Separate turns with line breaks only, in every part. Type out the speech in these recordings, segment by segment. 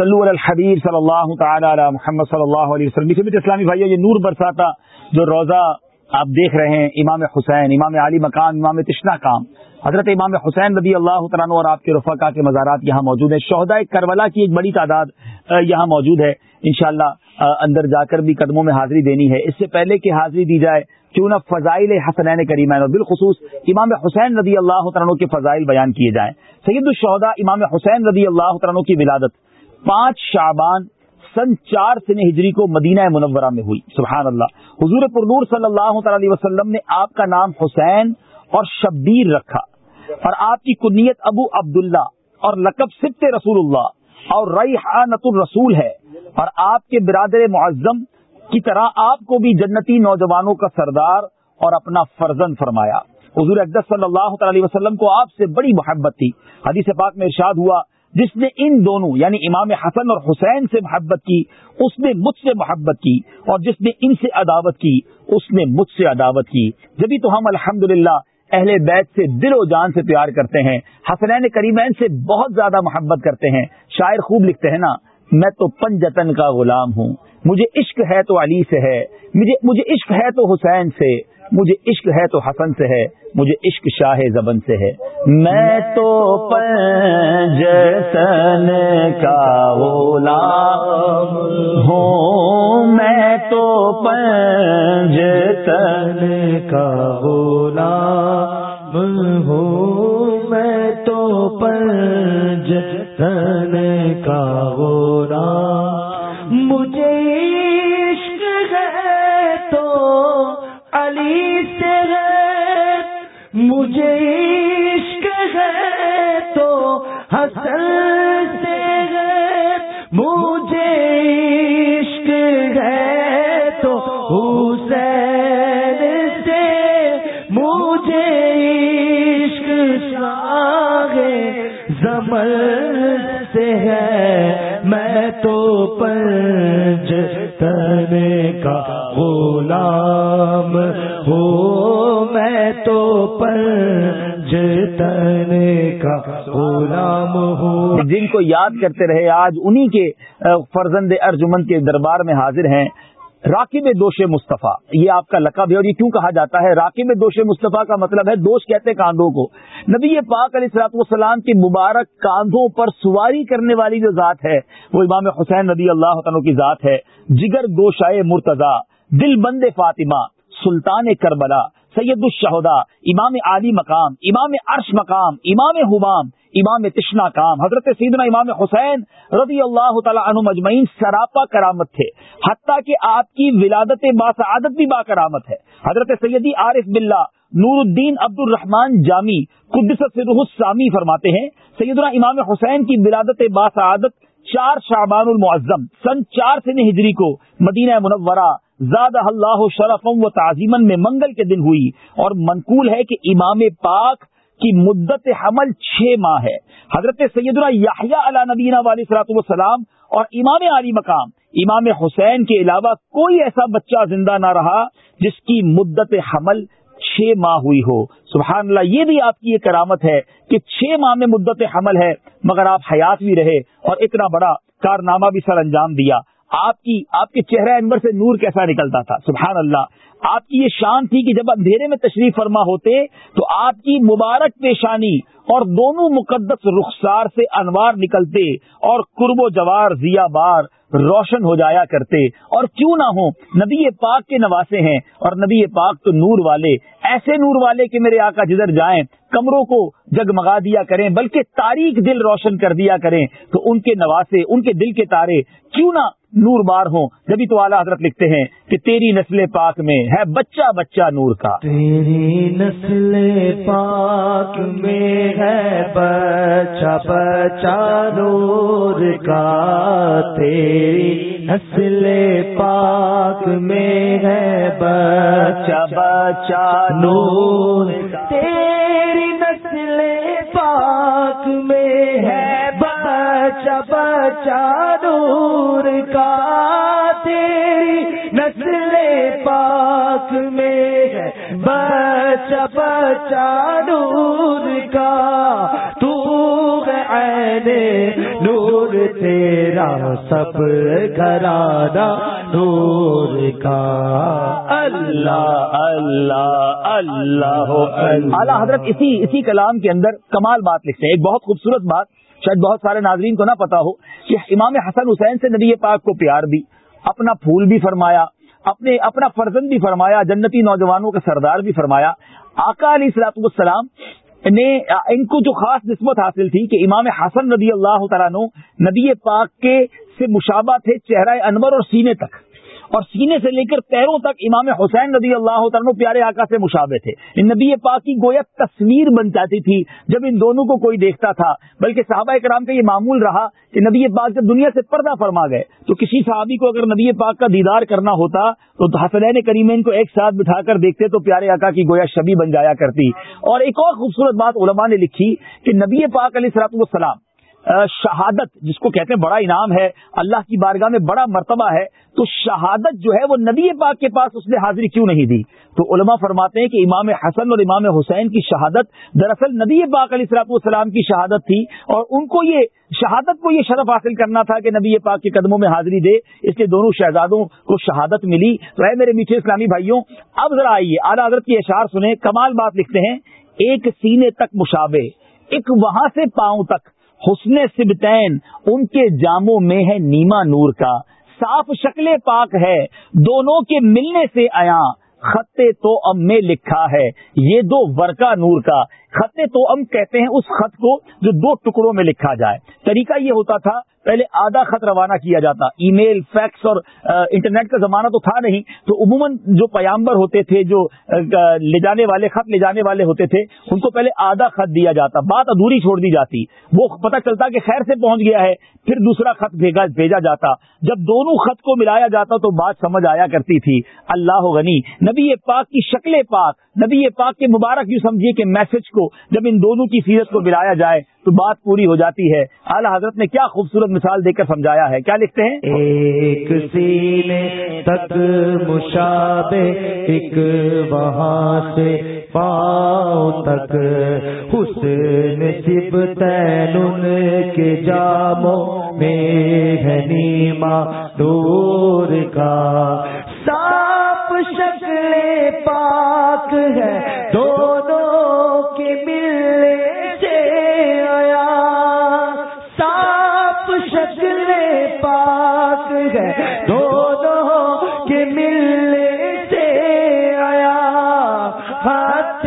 صلی الحبیب صلی اللہ تعالی علی محمد صلی اللہ علیہ وسلم۔ اسلامی بھائی یہ نور برساتا جو روزہ آپ دیکھ رہے ہیں، امام حسین، امام علی مقام، امام تشنا کام۔ حضرت امام حسین رضی اللہ تعالیٰ اور آپ کے رفقا کے مزارات یہاں موجود ہیں۔ شہدا کربلا کی ایک بڑی تعداد یہاں موجود ہے۔ انشاءاللہ اندر جا کر بھی قدموں میں حاضری دینی ہے۔ اس سے پہلے کہ حاضری دی جائے کیوں نہ فضائل حسنین کریمین اور بالخصوص امام حسین رضی اللہ عنہ کے فضائل بیان کیے جائیں۔ سید الشہدا امام حسین رضی اللہ عنہ کی ولادت۔ پانچ شعبان سن چار سن ہجری کو مدینہ منورہ میں ہوئی، سبحان اللہ۔ حضور پرنور صلی اللہ تعالی وسلم نے آپ کا نام حسین اور شبیر رکھا۔ اور آپ کی کنیت ابو عبداللہ اور لقب سبت رسول اللہ اور ریحانت الرسول ہے۔ اور آپ کے برادر معظم کی طرح آپ کو بھی جنتی نوجوانوں کا سردار اور اپنا فرزن فرمایا۔ حضور اقدس صلی اللہ تعالی وسلم کو آپ سے بڑی محبت تھی۔ حدیث پاک میں ارشاد ہوا جس نے ان دونوں یعنی امام حسن اور حسین سے محبت کی، اس نے مجھ سے محبت کی، اور جس نے ان سے عداوت کی، اس نے مجھ سے عداوت کی۔ جبھی تو ہم الحمد اہل بیت سے دل و جان سے پیار کرتے ہیں، حسنین کریمین سے بہت زیادہ محبت کرتے ہیں۔ شاعر خوب لکھتے ہیں نا، میں تو پنجتن کا غلام ہوں۔ مجھے عشق ہے تو علی سے ہے، مجھے مجھے عشق ہے تو حسین سے، مجھے عشق ہے تو حسن سے ہے۔ مجھے عشق شاہ زبن سے ہے۔ میں تو پنجتن کا غلام ہوں۔ میں تو پنجتن کا غلام ہوں۔ میں تو پنجتن کا غلام زمر سے ہے، میں تو پنج تنے کا غلام ہو میں تو پنج تنے کا غلام ہوں۔ جن کو یاد کرتے رہے، آج انہی کے فرزند ارجمن کے دربار میں حاضر ہیں۔ راکب دوش مصطفیٰ، یہ آپ کا لقب ہے اور یہ کیوں کہا جاتا ہے؟ راکب دوش مصطفیٰ کا مطلب ہے دوش کہتے کاندھوں کو۔ نبی پاک علیہ السلاط والسلام کی مبارک کاندھوں پر سواری کرنے والی جو ذات ہے، وہ امام حسین نبی اللہ عنہ کی ذات ہے۔ جگر گوشائے مرتضی، دل بند فاطمہ، سلطان کربلا سید الشہدا امام علی مقام، امام عرش مقام، امام حمام، امام تشنا کام، حضرت سیدنا امام حسین رضی اللہ تعالیٰ عنہ مجمعین سراپا کرامت تھے، حتیٰ کہ آپ کی ولادت باسعادت بھی با کرامت ہے۔ حضرت سیدی عارف بلّہ نور الدین عبد الرحمان جامی قدس روح السامی فرماتے ہیں، سیدنا امام حسین کی ولادت باسعادت چار شعبان المعظم، سن چار سے ہجری کو مدینہ منورہ زاد اللہ شرفم و تعظیمن میں منگل کے دن ہوئی اور منقول ہے کہ امام پاک کی مدت حمل چھ ماہ ہے۔ حضرت سیدنا یاحیہ علی نبینہ والی صلاحت والسلام اور امام علی مقام، امام حسین کے علاوہ کوئی ایسا بچہ زندہ نہ رہا جس کی مدت حمل چھ ماہ ہوئی ہو۔ سبحان اللہ، یہ بھی آپ کی یہ کرامت ہے کہ چھ ماہ میں مدت حمل ہے، مگر آپ حیات بھی رہے اور اتنا بڑا کارنامہ بھی سر انجام دیا۔ آپ کی، آپ کے چہرہ انور سے نور کیسا نکلتا تھا؟ سبحان اللہ. آپ کی یہ شان تھی کہ جب اندھیرے میں تشریف فرما ہوتے، تو آپ کی مبارک پیشانی اور دونوں مقدس رخسار سے انوار نکلتے اور قرب و جوار ضیا بار روشن ہو جایا کرتے۔ اور کیوں نہ ہو نبی پاک کے نواسے ہیں اور نبی پاک تو نور والے۔ ایسے نور والے کہ میرے آقا جدھر جائیں، کمروں کو جگمگا دیا کریں، بلکہ تاریخ دل روشن کر دیا کریں، تو ان کے نواسے، ان کے دل کے تارے کیوں نہ نور بار ہوں۔ جبھی تو اعلیٰ حضرت لکھتے ہیں کہ تیری نسل پاک میں ہے بچہ بچہ نور کا۔
تیری نسل پاک میں ہے بچہ بچہ نور کا۔ تیری نسل پاک میں ہے بچہ بچہ نور تیری نسل پاک بچہ کا تیری نسل پاک میں ہے۔ بچہ بچہ نور کا، تو نور تیرا، سب گھرانا نور کا۔ اللہ اللہ اللہ۔
اعلیٰ، حضرت، اسی اسی کلام کے اندر کمال بات لکھتے ہیں۔ ایک بہت خوبصورت بات شاید بہت سارے ناظرین کو نہ پتا ہو کہ امام حسن حسین سے نبی پاک کو پیار بھی اپنا پھول بھی فرمایا، اپنے اپنا فرزند بھی فرمایا، جنتی نوجوانوں کا سردار بھی فرمایا۔ آقا علیہ السلاط والسلام نے، ان کو جو خاص نسبت حاصل تھی کہ امام حسن رضی اللہ تعالیٰ نبی پاک کے سے مشابہ تھے چہرہ انور اور سینے تک۔ اور سینے سے لے کر پیروں تک امام حسین رضی اللہ عنہ پیارے آقا سے مشابے تھے۔ ان نبی پاک کی گویا تصویر بن جاتی تھی جب ان دونوں کو کوئی دیکھتا تھا، بلکہ صحابہ کرام کا یہ معمول رہا کہ نبی پاک جب دنیا سے پردہ فرما گئے، تو کسی صحابی کو اگر نبی پاک کا دیدار کرنا ہوتا، تو حسنین کریمین کو ایک ساتھ بٹھا کر دیکھتے تو پیارے آقا کی گویا شبی بن جایا کرتی۔ اور ایک اور خوبصورت بات علماء نے لکھی کہ نبی پاک علیہ سرات والسلام شہادت، جس کو کہتے ہیں، بڑا انعام ہے، اللہ کی بارگاہ میں بڑا مرتبہ ہے، تو شہادت جو ہے، وہ نبی پاک کے پاس اس نے حاضری کیوں نہیں دی؟ تو علماء فرماتے ہیں کہ امام حسن اور امام حسین کی شہادت دراصل نبی پاک علیہ السلاط والسلام کی شہادت تھی، اور ان کو یہ شہادت کو یہ شرف حاصل کرنا تھا کہ نبی پاک کے قدموں میں حاضری دے، اس لیے دونوں شہزادوں کو شہادت ملی۔ تو ہے میرے میٹھے اسلامی بھائیوں، اب ذرا آئیے، اعلیٰ حضرت کی اشعار سنیں، کمال بات لکھتے ہیں، ایک سینے تک مشابے ایک وہاں سے پاؤں تک۔ حسن سبتین، ان کے جاموں میں ہے نیما نور کا۔ صاف شکل پاک ہے، دونوں کے ملنے سے آیا خطے تو اب میں لکھا ہے، یہ دو ورکا نور کا۔ خطے تو ام کہتے ہیں اس خط کو جو دو ٹکڑوں میں لکھا جائے۔ طریقہ یہ ہوتا تھا، پہلے آدھا خط روانہ کیا جاتا۔ ای میل فیکس اور انٹرنیٹ کا زمانہ تو تھا نہیں۔ تو عموماً جو پیامبر ہوتے تھے، جو لے جانے والے، خط لے جانے والے ہوتے تھے، ان کو پہلے آدھا خط دیا جاتا۔ بات ادھوری چھوڑ دی جاتی۔ وہ پتہ چلتا کہ خیر سے پہنچ گیا ہے، پھر دوسرا خط بھیجا جاتا۔ جب دونوں خط کو ملایا جاتا تو بات سمجھ آیا کرتی تھی۔ اللہ غنی۔ نبی پاک کی شکل پاک۔ نبی پاک کے مبارک یوں سمجھیے کہ میسج کو جب ان دونوں کی سیرت کو ملایا جائے تو بات پوری ہو جاتی ہے۔ اعلی حضرت نے کیا خوبصورت مثال دے کر سمجھایا ہے۔ کیا لکھتے ہیں؟
ایک سینے تک مشابے ایک وہاں سے پاؤں تک۔ حسن سب تین کے جاموں میں ہے نیما دور کا۔ صاف شکل پاک ہے دونوں کے ملنے سے آیا۔ صاف شکل پاک ہے۔ دونوں کے ملنے سے آیا۔ ہاتھ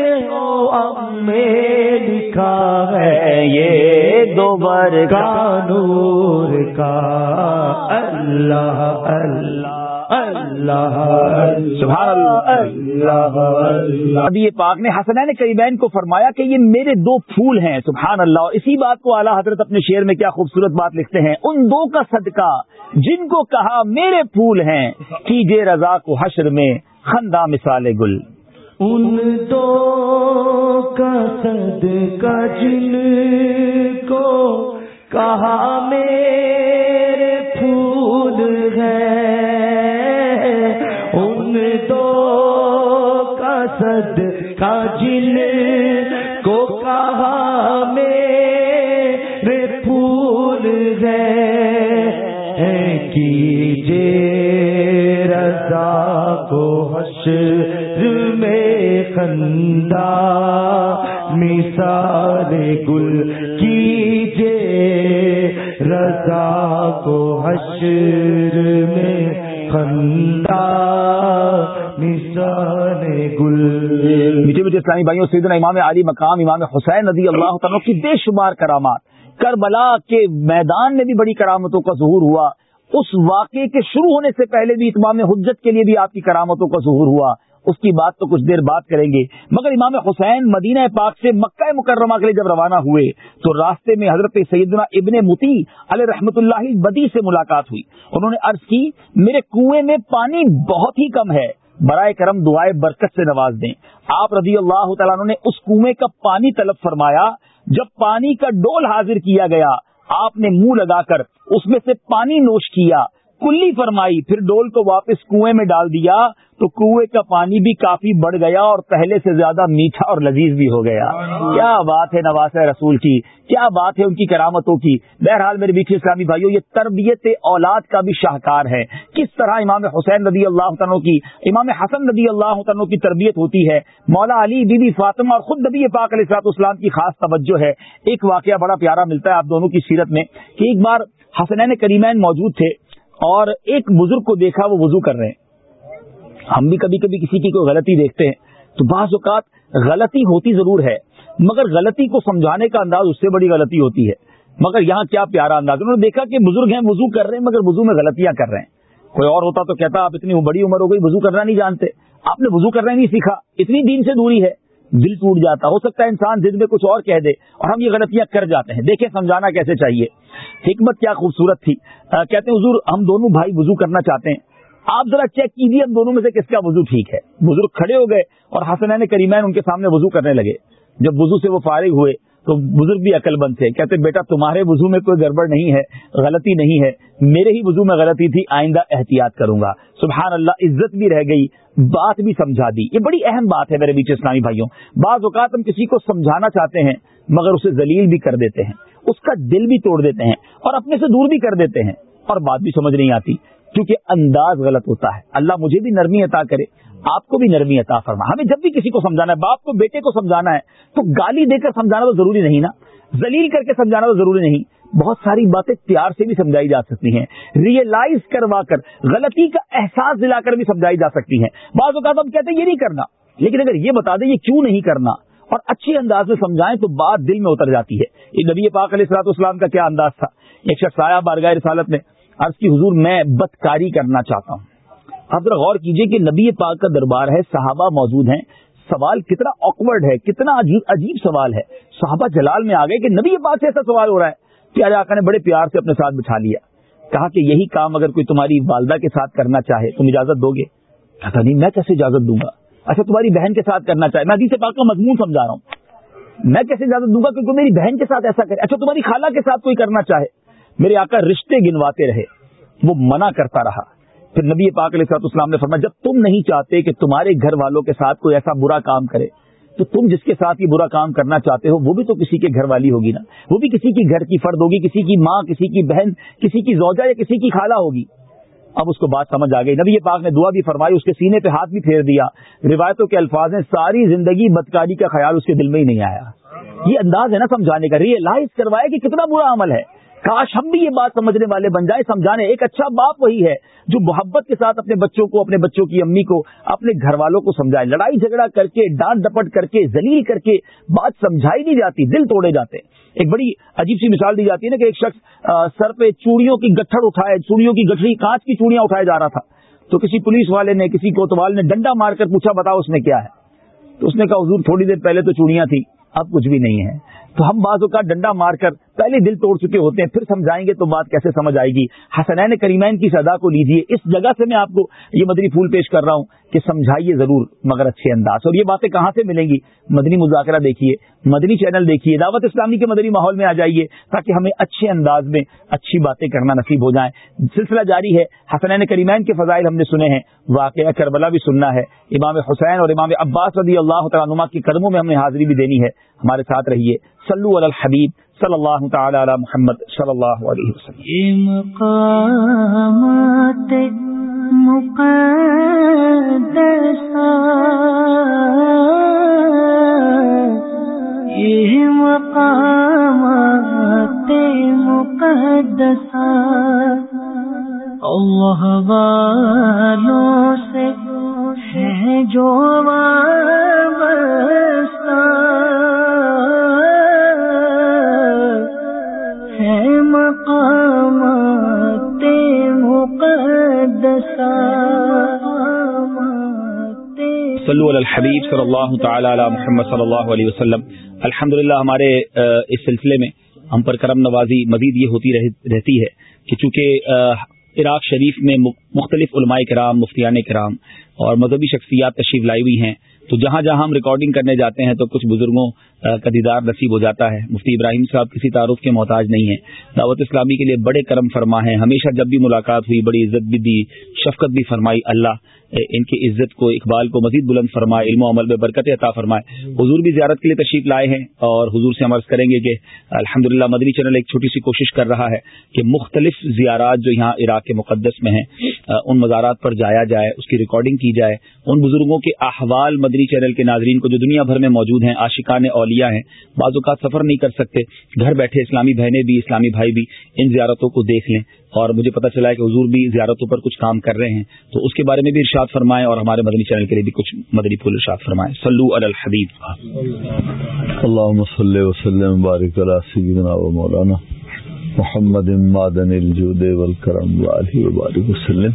میں لکھا ہے۔ یہ دو بار کا نور کا۔ اللہ اللہ۔ اللہ
ابھی یہ پاک نے حسنین کریبین کو فرمایا کہ یہ میرے دو پھول ہیں سبحان اللہ اور اسی بات کو اعلیٰ حضرت اپنے شعر میں کیا خوبصورت بات لکھتے ہیں ان دو کا صدقہ جن کو کہا میرے پھول ہیں کیجے رضا کو حشر میں خندہ مثال گل
ان دو کا صدقہ جن کو کہا میرے پھول ہیں سد کا جن کو کہا میرے پھول گئے کیجے رضا کو حشر میں خندہ مثال گل کیجے رضا کو حشر
اسلامی بھائیوں، سیدنا امام علی مقام، امام حسین نظی اللہ تعالیٰ کی بے شمار کرامات۔ کربلا کے میدان میں بھی بڑی کرامتوں کا ظہور ہوا۔ اس واقعے کے شروع ہونے سے پہلے بھی اتمام حجت کے لیے بھی آپ کی کرامتوں کا ظہور ہوا۔ اس کی بات تو کچھ دیر بات کریں گے۔ مگر امام حسین مدینہ پاک سے مکہ مکرمہ کے لیے جب روانہ ہوئے، تو راستے میں حضرت سیدنا ابن متی علیہ رحمت اللہ بدی سے ملاقات ہوئی۔ انہوں نے عرض کی، میرے کنویں میں پانی بہت ہی کم ہے۔ برائے کرم دعائے برکت سے نواز دیں۔ آپ رضی اللہ تعالیٰ نے اس کنویں کا پانی طلب فرمایا، جب پانی کا ڈول حاضر کیا گیا، آپ نے منہ لگا کر اس میں سے پانی نوش کیا، کلی فرمائی، پھر ڈول کو واپس کنویں میں ڈال دیا۔ تو کنویں کا پانی بھی کافی بڑھ گیا اور پہلے سے زیادہ میٹھا اور لذیذ بھی ہو گیا۔ کیا بات ہے نواز رسول کی؟ کیا بات ہے ان کی کرامتوں کی؟ بہرحال میرے بیچ اسلامی بھائیوں یہ تربیت اولاد کا بھی شاہکار ہے۔ کس طرح امام حسین رضی اللہ عنہ کی، امام حسن رضی اللہ عنہ کی تربیت ہوتی ہے؟ مولا علی بی بی فاطمہ اور خود نبی پاک علیہ اسلام کی خاص توجہ ہے۔ ایک واقعہ بڑا پیارا ملتا ہے آپ دونوں کی سیرت میں کہ ایک بار حسنین کریمین موجود تھے اور ایک بزرگ کو دیکھا، وہ وضو کر رہے ہیں۔ ہم بھی کبھی کبھی کسی کی کوئی غلطی دیکھتے ہیں، تو بعض اوقات غلطی ہوتی ضرور ہے، مگر غلطی کو سمجھانے کا انداز اس سے بڑی غلطی ہوتی ہے۔ مگر یہاں کیا پیارا انداز، انہوں نے دیکھا کہ بزرگ ہیں وضو کر رہے ہیں، مگر وضو میں غلطیاں کر رہے ہیں۔ کوئی اور ہوتا تو کہتا، آپ اتنی بڑی عمر ہو گئی، وضو کرنا نہیں جانتے۔ آپ نے وضو کرنا نہیں سیکھا، اتنی دین سے دوری ہے، دل ٹوٹ جاتا۔ ہو سکتا ہے انسان دل میں کچھ اور کہہ دے اور ہم یہ غلطیاں کر جاتے ہیں۔ دیکھیں سمجھانا کیسے چاہیے۔ حکمت کیا خوبصورت تھی۔ کہتے ہیں، حضور، ہم دونوں بھائی وضو کرنا چاہتے ہیں۔ آپ ذرا چیک کیجیے دونوں میں سے کس کا وضو ٹھیک ہے۔ بزرگ کھڑے ہو گئے اور حسنین کریمین ان کے سامنے وضو کرنے لگے۔ جب وضو سے وہ فارغ ہوئے تو بزرگ بھی عقل بند تھے۔ کہتے، بیٹا، تمہارے وضو میں کوئی گڑبڑ نہیں ہے، غلطی نہیں ہے۔ میرے ہی وضو میں غلطی تھی، آئندہ احتیاط کروں گا۔ سبحان اللہ، عزت بھی رہ گئی، بات بھی سمجھا دی۔ یہ بڑی اہم بات ہے میرے بیچ اسلامی بھائیوں۔ بعض اوقات ہم کسی کو سمجھانا چاہتے ہیں، مگر اسے ذلیل بھی کر دیتے ہیں۔ اس کا دل بھی توڑ دیتے ہیں اور اپنے سے دور بھی کر دیتے ہیں اور بات بھی سمجھ نہیں آتی۔ کیونکہ انداز غلط ہوتا ہے۔ اللہ مجھے بھی نرمی عطا کرے، آپ کو بھی نرمی عطا فرما۔ ہمیں جب بھی کسی کو سمجھانا ہے، باپ کو، بیٹے کو سمجھانا ہے، تو گالی دے کر سمجھانا تو ضروری نہیں نا۔ زلیل کر کے سمجھانا تو ضروری نہیں۔ بہت ساری باتیں پیار سے بھی سمجھائی جا سکتی ہیں۔ ریئلائز کروا کر، غلطی کا احساس دلا کر بھی سمجھائی جا سکتی ہیں۔ بعض اوقات ہم کہتے ہیں، یہ نہیں کرنا۔ لیکن اگر یہ بتا دیں، یہ کیوں نہیں کرنا؟ اور اچھے انداز میں سمجھائیں تو بات دل میں اتر جاتی ہے۔ یہ نبی پاک علیہ السلاط اسلام کا کیا انداز تھا؟ ایک شخص آیا بارگاہ رسالت میں عرض کی حضور، میں بدکاری کرنا چاہتا ہوں۔ آپ ذرا غور کیجیے کہ نبی پاک کا دربار ہے، صحابہ موجود ہیں۔ سوال کتنا آکورڈ ہے، کتنا عجیب سوال ہے۔ صحابہ جلال میں آ گئے کہ نبی پاک سے ایسا سوال ہو رہا ہے۔ پیارے آقا نے بڑے پیار سے اپنے ساتھ بٹھا لیا۔ کہا کہ یہی کام اگر کوئی تمہاری والدہ کے ساتھ کرنا چاہے، تم اجازت دو گے؟ کہا نہیں، میں کیسے اجازت دوں گا؟ اچھا تمہاری بہن کے ساتھ کرنا چاہے۔ میں حدیث پاک کا مضمون سمجھا رہا ہوں۔ میں کیسے اجازت دوں گا کیونکہ میری بہن کے ساتھ ایسا کرے؟ اچھا تمہاری خالہ کے ساتھ کوئی کرنا چاہے۔ میرے آقا رشتے گنواتے رہے، وہ منع کرتا رہا۔ پھر نبی پاک علیہ السلام نے فرمایا، جب تم نہیں چاہتے کہ تمہارے گھر والوں کے ساتھ کوئی ایسا برا کام کرے، تو تم جس کے ساتھ یہ برا کام کرنا چاہتے ہو، وہ بھی تو کسی کے گھر والی ہوگی نا؟ وہ بھی کسی کی گھر کی فرد ہوگی، کسی کی ماں، کسی کی بہن، کسی کی زوجہ یا کسی کی خالہ ہوگی۔ اب اس کو بات سمجھ آ گئی۔ نبی پاک نے دعا بھی فرمائی، اس کے سینے پہ ہاتھ بھی پھیر دیا۔ روایتوں کے الفاظ نے ساری زندگی بدکاری کا خیال اس کے دل میں ہی نہیں آیا۔ یہ انداز ہے نا سمجھانے کا۔ ریئلائز کروایا کہ کتنا برا عمل ہے۔ کاش ہم بھی یہ بات سمجھنے والے بن جائیں، سمجھانے، ایک اچھا باپ وہی ہے جو محبت کے ساتھ اپنے بچوں کو، اپنے بچوں کی امی کو، اپنے گھر والوں کو سمجھائے۔ لڑائی جھگڑا کر کے، ڈانٹ ڈپٹ کر کے زلیل کر کے بات سمجھائی نہیں جاتی، دل توڑے جاتے۔ ایک بڑی عجیب سی مثال دی جاتی ہے نا کہ ایک شخص سر پہ چوڑیوں کی گٹھڑ اٹھائے، چوڑیوں کی گٹھڑی، کانچ کی چوڑیاں اٹھائے جا رہا تھا۔ تو کسی پولیس والے نے، کسی کوتوال نے ڈنڈا مار کر پوچھا، بتاؤ اس نے کیا ہے؟ تو اس نے کہا، حضور تھوڑی دیر پہلے تو چوڑیاں تھی اب کچھ بھی نہیں ہے۔ تو ہم بازو کا ڈنڈا مار کر پہلے دل توڑ چکے ہوتے ہیں، پھر سمجھائیں گے تو بات کیسے سمجھ آئے گی۔ حسنین کریمین کی سزا کو لیجیے اس جگہ سے میں آپ کو یہ مدنی پھول پیش کر رہا ہوں کہ سمجھائیے ضرور مگر اچھے انداز۔ اور یہ باتیں کہاں سے ملیں گی؟ مدنی مذاکرہ دیکھیے، مدنی چینل دیکھیے۔ دعوت اسلامی کے مدنی ماحول میں آ جائیے تاکہ ہمیں اچھے انداز میں اچھی باتیں کرنا نصیب ہو جائیں۔ سلسلہ جاری ہے۔ حسنین کریمین کے فضائل ہم نے سنے ہیں۔ واقعہ کربلا بھی سننا ہے۔ امام حسین اور امام عباس رضی اللہ تعالیٰ نما کے قدموں میں ہم نے حاضری بھی دینی ہے۔ ہمارے ساتھ رہیے۔ صلو علی الحبیب صلی اللہ تعالی علی محمد صلی اللہ علیہ وسلم.
یہ مقامات مقدسہ اللہ والوں سے ہے جو
صلو علی الحبیب صلی اللہ تعالی علی محمد صلی اللہ علیہ وسلم۔ الحمدللہ ہمارے اس سلسلے میں ہم پر کرم نوازی مزید یہ ہوتی رہتی ہے کہ چونکہ عراق شریف میں مختلف علماء کرام، مفتیان کرام اور مذہبی شخصیات تشریف لائی ہوئی ہیں۔ تو جہاں جہاں ہم ریکارڈنگ کرنے جاتے ہیں تو کچھ بزرگوں کا دیدار نصیب ہو جاتا ہے۔ مفتی ابراہیم صاحب کسی تعارف کے محتاج نہیں ہیں۔ دعوت اسلامی کے لیے بڑے کرم فرما ہیں۔ ہمیشہ جب بھی ملاقات ہوئی، بڑی عزت بھی دی، شفقت بھی فرمائی۔ اللہ ان کی عزت کو، اقبال کو مزید بلند فرمائے، علم و عمل میں برکت عطا فرمائے۔ حضور بھی زیارت کے لیے تشریف لائے ہیں اور حضور سے عمرض کریں گے کہ الحمد مدنی چینل ایک چھوٹی سی کوشش کر رہا ہے کہ مختلف زیارات جو یہاں عراق کے مقدس میں ہیں ان مزارات پر جایا جائے، اس کی ریکارڈنگ کی جائے۔ ان بزرگوں کے احوال مدنی چینل کے ناظرین کو جو دنیا بھر میں موجود ہیں، عاشقان اولیاء ہیں۔ بعض اوقات سفر نہیں کر سکتے۔ گھر بیٹھے اسلامی بہنیں بھی، اسلامی بھائی بھی ان زیارتوں کو دیکھ لیں۔ اور مجھے پتا چلا ہے کہ حضور بھی زیارتوں پر کچھ کام کر رہے ہیں۔ تو اس کے بارے میں بھی ارشاد فرمائیں اور ہمارے مدنی چینل کے لیے بھی کچھ مدنی پھول ارشاد فرمائیں۔ سلو الحبیب۔
اللہ صلی وسلم بارک سیدنا و مولانا محمد مادن الجود والکرم والی وبارک وسلم۔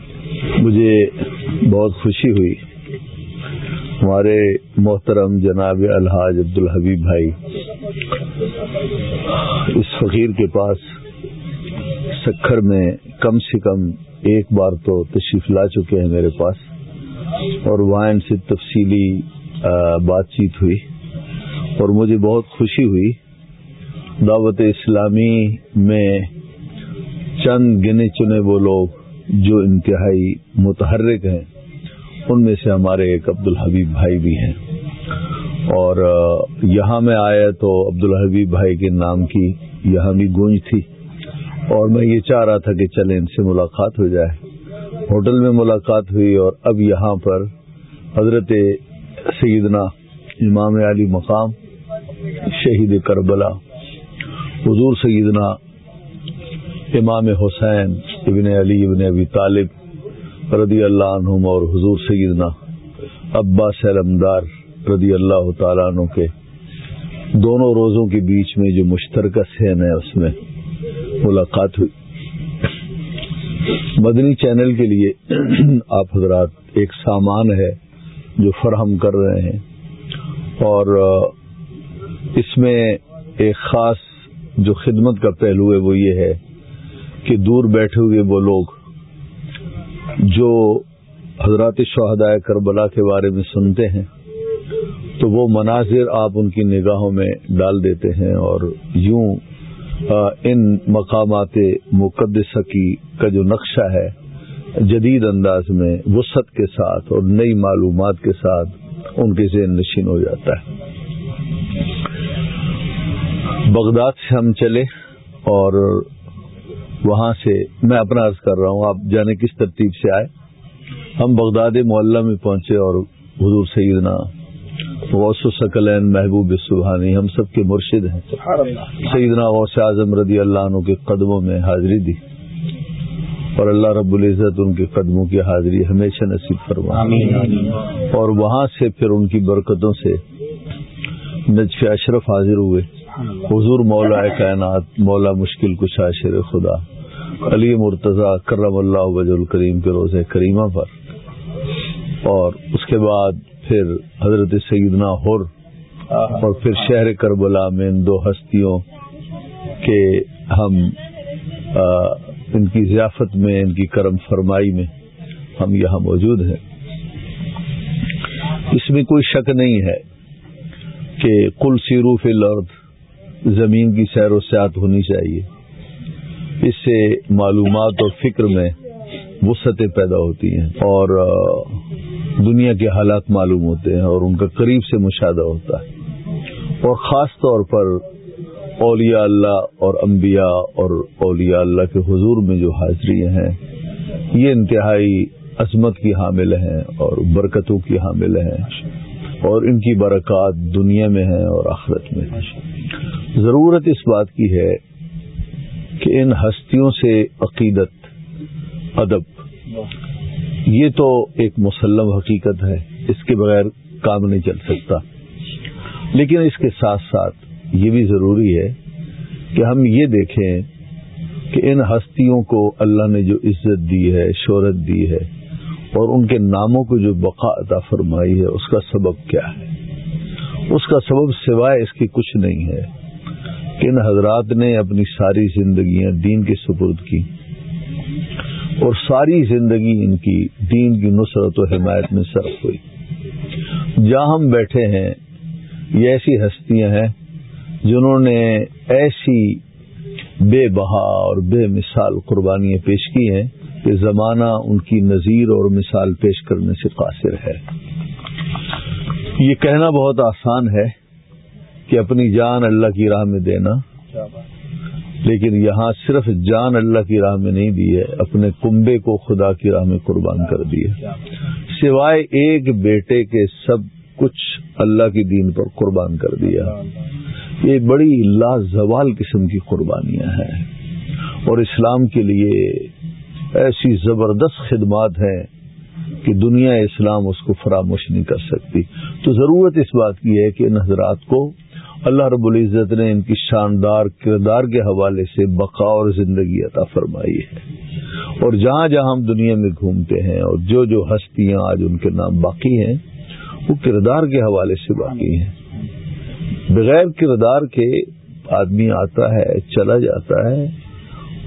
مجھے بہت خوشی ہوئی ہمارے محترم جناب الحاج عبد الحبیب بھائی، اس فقیر کے پاس سکھر میں کم سے کم ایک بار تو تشریف لا چکے ہیں میرے پاس، اور وہاں ان سے تفصیلی بات چیت ہوئی، اور مجھے بہت خوشی ہوئی۔ دعوت اسلامی میں چند گنے چنے وہ لوگ جو انتہائی متحرک ہیں۔ ان میں سے ہمارے ایک عبد الحبیب بھائی بھی ہیں۔ اور یہاں میں آیا تو عبد الحبیب بھائی کے نام کی یہاں بھی گونج تھی۔ اور میں یہ چاہ رہا تھا کہ چلے ان سے ملاقات ہو جائے۔ ہوٹل میں ملاقات ہوئی اور اب یہاں پر حضرت سیدنا امام علی مقام، شہید کربلا، حضور سیدنا امام حسین ابن علی ابن ابی طالب رضی اللہ عنہم اور حضور سیدنا ابا سلمدار رضی اللہ تعالیٰ عنہ کے دونوں روزوں کے بیچ میں جو مشترکہ سین ہے، اس میں ملاقات ہوئی۔ مدنی چینل کے لیے آپ حضرات ایک سامان ہے جو فراہم کر رہے ہیں۔ اور اس میں ایک خاص جو خدمت کا پہلو ہے، وہ یہ ہے کہ دور بیٹھے ہوئے وہ لوگ جو حضرات شہداء کربلا کے بارے میں سنتے ہیں، تو وہ مناظر آپ ان کی نگاہوں میں ڈال دیتے ہیں اور یوں ان مقامات مقدسہ کی کا جو نقشہ ہے، جدید انداز میں وسعت کے ساتھ اور نئی معلومات کے ساتھ ان کے ذہن نشین ہو جاتا ہے۔ بغداد سے ہم چلے اور وہاں سے میں اپنا عرض کر رہا ہوں آپ جانے کس ترتیب سے آئے؟ ہم بغداد محلہ میں پہنچے اور حضور سیدنا غوث سکلین محبوب سبحانی ہم سب کے مرشد ہیں۔ سیدنا غوث اعظم رضی اللہ عنہ کے قدموں میں حاضری دی اور اللہ رب العزت ان کے قدموں کی حاضری ہمیشہ نصیب فرما۔ اور وہاں سے پھر ان کی برکتوں سے نجف اشرف حاضر ہوئے۔ حضور مولا کائنات، مولا مشکل کچھ عاشر خدا. علی مرتضی کرم اللہ وج الکریم کے روز کریمہ پر. اور اس کے بعد پھر حضرت سیدنا ہر اور پھر شہر کربلا میں ان دو ہستیوں کے ہم ان کی ضیافت میں، ان کی کرم فرمائی میں ہم یہاں موجود ہیں. اس میں کوئی شک نہیں ہے کہ کل سیروف الارض زمین کی سیر و سیاحت ہونی چاہیے۔ اس سے معلومات اور فکر میں وسعتیں پیدا ہوتی ہیں اور دنیا کے حالات معلوم ہوتے ہیں اور ان کا قریب سے مشاہدہ ہوتا ہے۔ اور خاص طور پر اولیاء اللہ اور انبیاء اور اولیاء اللہ کے حضور میں جو حاضری ہیں، یہ انتہائی عظمت کی حامل ہیں اور برکتوں کی حامل ہیں اور ان کی برکات دنیا میں ہیں اور آخرت میں۔ ہیں ضرورت اس بات کی ہے کہ ان ہستیوں سے عقیدت، ادب، یہ تو ایک مسلم حقیقت ہے، اس کے بغیر کام نہیں چل سکتا۔ لیکن اس کے ساتھ ساتھ یہ بھی ضروری ہے کہ ہم یہ دیکھیں کہ ان ہستیوں کو اللہ نے جو عزت دی ہے، شہرت دی ہے، اور ان کے ناموں کو جو بقا عطا فرمائی ہے، اس کا سبب کیا ہے؟ اس کا سبب سوائے اس کی کچھ نہیں ہے۔ ان حضرات نے اپنی ساری زندگیاں دین کے سپرد کی اور ساری زندگی ان کی دین کی نصرت و حمایت میں صرف ہوئی۔ جہاں ہم بیٹھے ہیں، یہ ایسی ہستیاں ہیں جنہوں نے ایسی بے بہا اور بے مثال قربانیاں پیش کی ہیں کہ زمانہ ان کی نظیر اور مثال پیش کرنے سے قاصر ہے۔ یہ کہنا بہت آسان ہے کہ اپنی جان اللہ کی راہ میں دینا۔ لیکن یہاں صرف جان اللہ کی راہ میں نہیں دی ہے اپنے کنبے کو خدا کی راہ میں قربان کر دی ہے۔ سوائے ایک بیٹے کے سب کچھ اللہ کی دین پر قربان کر دیا یہ بڑی لازوال قسم کی قربانیاں ہیں۔ اور اسلام کے لیے ایسی زبردست خدمات ہیں کہ دنیا اسلام اس کو فراموش نہیں کر سکتی۔ تو ضرورت اس بات کی ہے کہ ان حضرات کو اللہ رب العزت نے ان کی شاندار کردار کے حوالے سے بقا اور زندگی عطا فرمائی ہے۔ اور جہاں جہاں ہم دنیا میں گھومتے ہیں اور جو جو ہستیاں آج ان کے نام باقی ہیں، وہ کردار کے حوالے سے باقی ہیں۔ بغیر کردار کے آدمی آتا ہے، چلا جاتا ہے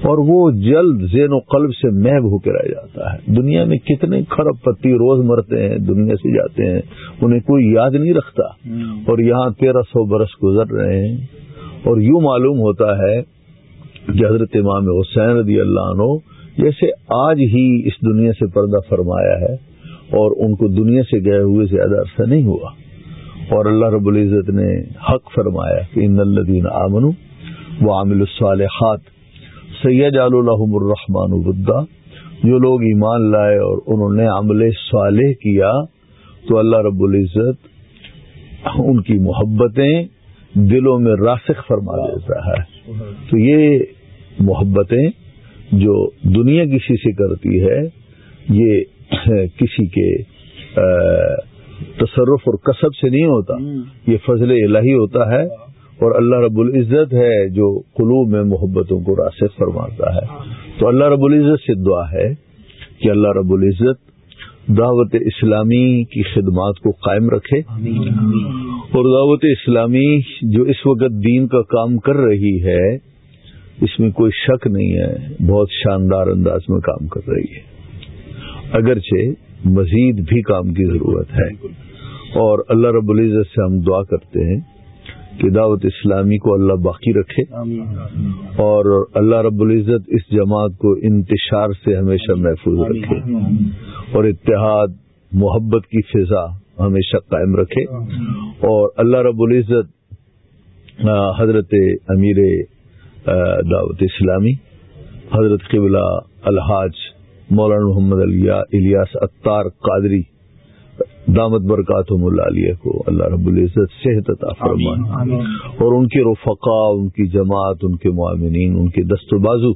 اور وہ جلد زین و قلب سے محب ہو کے رہ جاتا ہے۔ دنیا میں کتنے کھڑب پتی روز مرتے ہیں دنیا سے جاتے ہیں انہیں کوئی یاد نہیں رکھتا۔ اور یہاں تیرہ سو برس گزر رہے ہیں۔ اور یوں معلوم ہوتا ہے کہ حضرت امام حسین رضی اللہ عنہ جیسے آج ہی اس دنیا سے پردہ فرمایا ہے اور ان کو دنیا سے گئے ہوئے زیادہ عرصہ نہیں ہوا۔ اور اللہ رب العزت نے حق فرمایا کہ ان الدین آمن و عامل الصالحات سید الحم الرحمان الدا جو لوگ ایمان لائے اور انہوں نے عمل صالح کیا، تو اللہ رب العزت ان کی محبتیں دلوں میں راسخ فرما دیتا ہے۔ تو یہ محبتیں جو دنیا کسی سے کرتی ہے، یہ کسی کے تصرف اور کسب سے نہیں ہوتا۔ یہ فضل الہی ہوتا ہے۔ اور اللہ رب العزت ہے جو قلوب میں محبتوں کو راسخ فرماتا ہے۔ تو اللہ رب العزت سے دعا ہے کہ اللہ رب العزت دعوت اسلامی کی خدمات کو قائم رکھے۔ اور دعوت اسلامی جو اس وقت دین کا کام کر رہی ہے، اس میں کوئی شک نہیں ہے، بہت شاندار انداز میں کام کر رہی ہے۔ اگرچہ مزید بھی کام کی ضرورت ہے۔ اور اللہ رب العزت سے ہم دعا کرتے ہیں کہ دعوت اسلامی کو اللہ باقی رکھے اور اللہ رب العزت اس جماعت کو انتشار سے ہمیشہ محفوظ رکھے اور اتحاد، محبت کی فضا ہمیشہ قائم رکھے اور اللہ رب العزت حضرت امیر دعوت اسلامی، حضرت قبلہ الحاج مولانا محمد الیاس اتار قادری دامت برکاتہم اللہ علیہ کو اللہ رب العزت صحت عطا فرمائے۔ اور ان کے رفقا ان کی جماعت ان کے معامنین ان کے دست و بازو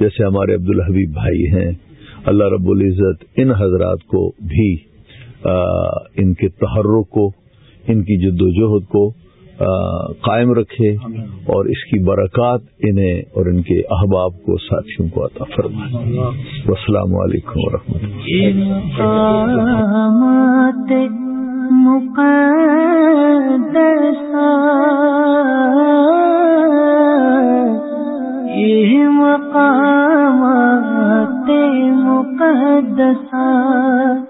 جیسے ہمارے عبد الحبیب بھائی ہیں اللہ رب العزت ان حضرات کو بھی ان کے تحرک کو ان کی جد و جہد کو قائم رکھے اور اس کی برکات انہیں اور ان کے احباب کو ساتھیوں کو عطا فرمائے۔ السلام علیکم ورحمۃ
اللہ۔ مقامات مقدسہ۔